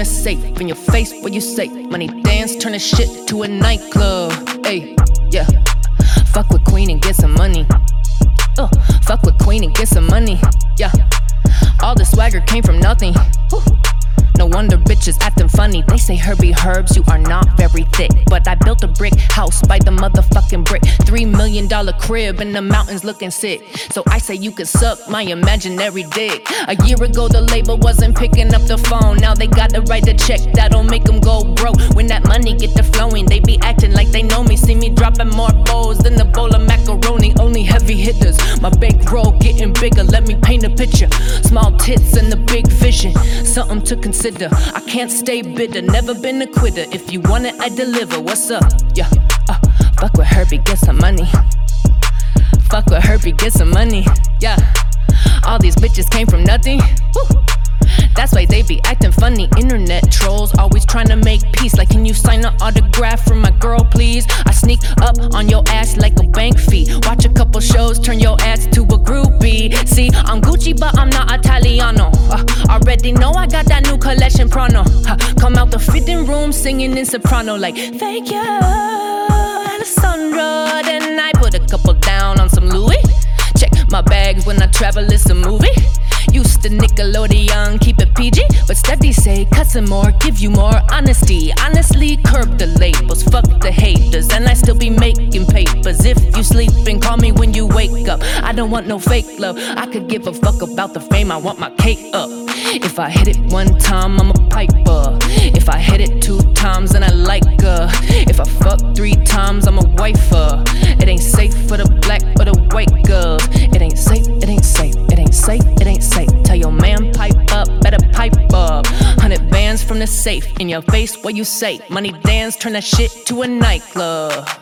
the safe in your face, what you say? Money dance, turn the shit to a nightclub. Hey, yeah. Fuck with Qveen and get some money. Uh, fuck with Qveen and get some money. Yeah. All the swagger came from nothing. No wonder bitches acting funny. They say Herby Herbs, you are not very thick. But I built a brick house by the motherfucking brick. Three million dollar crib in the mountains looking sick. So I say you can suck my imaginary dick. A year ago, the label wasn't picking up the phone. Now they got to write the check that'll make them go broke. When that money get to flowing, they be acting like they know me. See me dropping more bowls than a bowl of macaroni. Only heavy hitters. My bankroll getting bigger. Let me picture. Small tits and the big vision. Something to consider. I can't stay bitter. Never been a quitter. If you want it, I deliver. What's up? Yeah. Uh, fuck with Herby, get some money. Fuck with Herby, get some money. Yeah. All these bitches came from nothing. Woo. That's why they be acting funny. Internet trolls always trying to make peace. Like, can you sign an autograph for my girl, please? I sneak up on your ass like a bank fee. Watch a couple shows, turn your ass to a groupie. See, I'm Gucci, but I'm not Italiano. Uh, already know I got that new collection, Prano. Uh, come out the fitting room singing in soprano, like, thank you, Alessandro. Then I put a couple down on some Louis. Check my bags when I travel, it's a movie. Used to Nickelodeon, keep it PG, but steady say cussing more, give you more honesty. Honestly, curb the labels, fuck the haters, and I still be making papers. If you sleeping, call me when you wake up. I don't want no fake love. I could give a fuck about the fame. I want my cake up. If I hit it one time, I'm a piper. If I hit it two times, then I like her. If I fuck three times, I'm a wifer. It your man pipe up, better pipe up. Hundred bands from the safe in your face, what you say? Money dance, turn that shit to a nightclub.